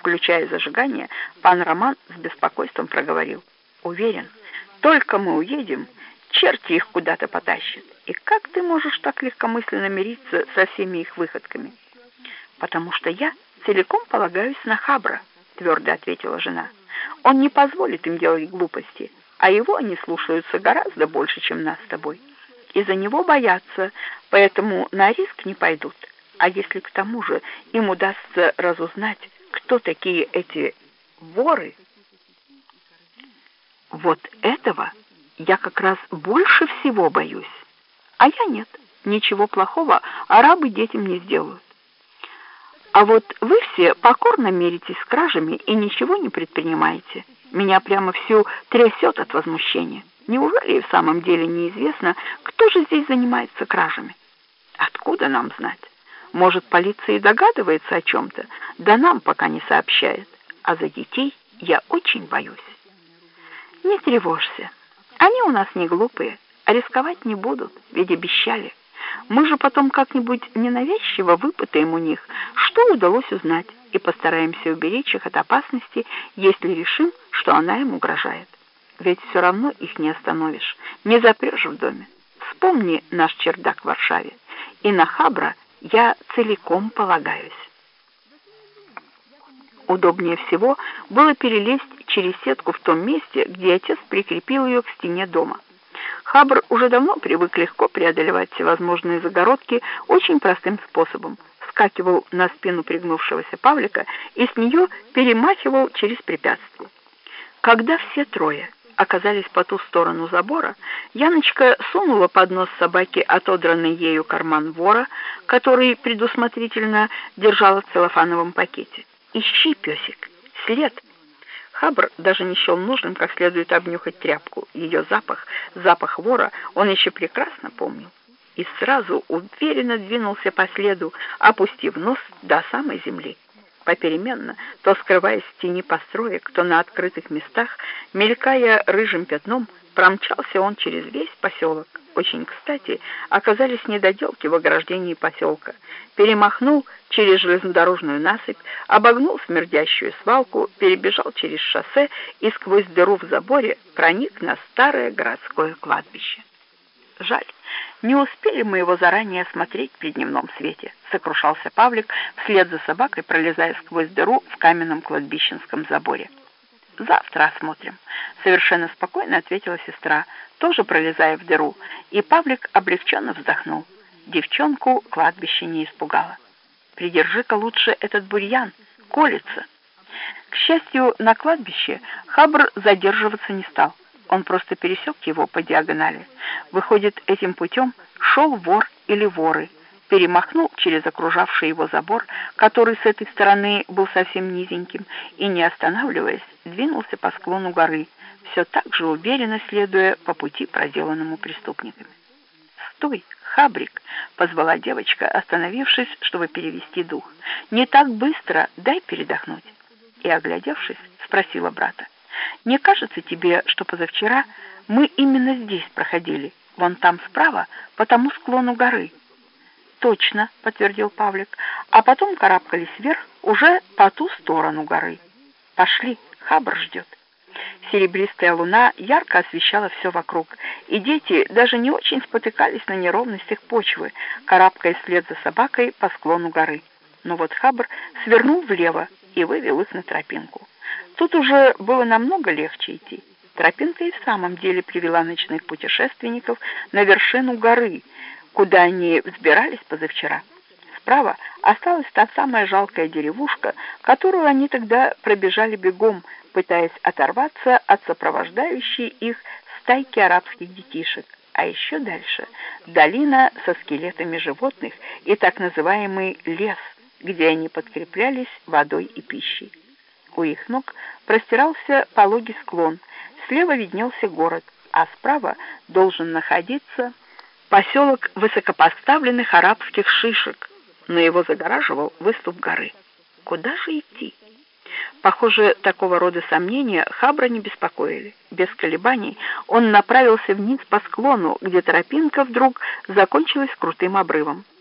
включая зажигание, пан Роман с беспокойством проговорил. «Уверен, только мы уедем, черти их куда-то потащат. И как ты можешь так легкомысленно мириться со всеми их выходками?» «Потому что я целиком полагаюсь на Хабра», — твердо ответила жена. «Он не позволит им делать глупости, а его они слушаются гораздо больше, чем нас с тобой. И за него боятся, поэтому на риск не пойдут. А если к тому же им удастся разузнать, кто такие эти воры, вот этого я как раз больше всего боюсь. А я нет, ничего плохого арабы детям не сделают. А вот вы все покорно меритесь с кражами и ничего не предпринимаете. Меня прямо всю трясет от возмущения. Неужели в самом деле неизвестно, кто же здесь занимается кражами? Откуда нам знать? Может, полиция и догадывается о чем-то, да нам пока не сообщает. А за детей я очень боюсь. Не тревожься. Они у нас не глупые, а рисковать не будут, ведь обещали. Мы же потом как-нибудь ненавязчиво выпытаем у них, что удалось узнать, и постараемся уберечь их от опасности, если решим, что она им угрожает. Ведь все равно их не остановишь, не запрешь в доме. Вспомни наш чердак в Варшаве, и на Хабра я целиком полагаюсь. Удобнее всего было перелезть через сетку в том месте, где отец прикрепил ее к стене дома. Хабр уже давно привык легко преодолевать всевозможные загородки очень простым способом. Скакивал на спину пригнувшегося Павлика и с нее перемахивал через препятствие. Когда все трое оказались по ту сторону забора, Яночка сунула под нос собаки отодранный ею карман вора, который предусмотрительно держала в целлофановом пакете. «Ищи, песик, след!» Хабр даже не счел нужным как следует обнюхать тряпку. Ее запах, запах вора, он еще прекрасно помнил. И сразу уверенно двинулся по следу, опустив нос до самой земли. Попеременно, то скрываясь в тени построек, то на открытых местах, мелькая рыжим пятном, промчался он через весь поселок. Очень кстати оказались недоделки в ограждении поселка. Перемахнул через железнодорожную насыпь, обогнул смердящую свалку, перебежал через шоссе и сквозь дыру в заборе проник на старое городское кладбище. Жаль, не успели мы его заранее осмотреть при дневном свете, сокрушался Павлик вслед за собакой, пролезая сквозь дыру в каменном кладбищенском заборе. Завтра осмотрим, совершенно спокойно ответила сестра, тоже пролезая в дыру, и Павлик облегченно вздохнул. Девчонку кладбище не испугало. Придержи-ка лучше этот бурьян, колется. К счастью, на кладбище Хабр задерживаться не стал. Он просто пересек его по диагонали. Выходит, этим путем шел вор или воры, перемахнул через окружавший его забор, который с этой стороны был совсем низеньким, и, не останавливаясь, двинулся по склону горы, все так же уверенно следуя по пути, проделанному преступниками. «Стой, Хабрик!» — позвала девочка, остановившись, чтобы перевести дух. «Не так быстро, дай передохнуть!» И, оглядевшись, спросила брата. «Не кажется тебе, что позавчера мы именно здесь проходили, вон там справа, по тому склону горы?» «Точно», — подтвердил Павлик, а потом карабкались вверх уже по ту сторону горы. «Пошли, Хабр ждет». Серебристая луна ярко освещала все вокруг, и дети даже не очень спотыкались на неровностях почвы, карабкаясь вслед за собакой по склону горы. Но вот Хабр свернул влево и вывел их на тропинку. Тут уже было намного легче идти. Тропинка и в самом деле привела ночных путешественников на вершину горы, куда они взбирались позавчера. Справа осталась та самая жалкая деревушка, которую они тогда пробежали бегом, пытаясь оторваться от сопровождающей их стайки арабских детишек. А еще дальше долина со скелетами животных и так называемый лес, где они подкреплялись водой и пищей. У их ног простирался пологий склон, слева виднелся город, а справа должен находиться поселок высокопоставленных арабских шишек, но его загораживал выступ горы. Куда же идти? Похоже, такого рода сомнения Хабра не беспокоили. Без колебаний он направился вниз по склону, где тропинка вдруг закончилась крутым обрывом.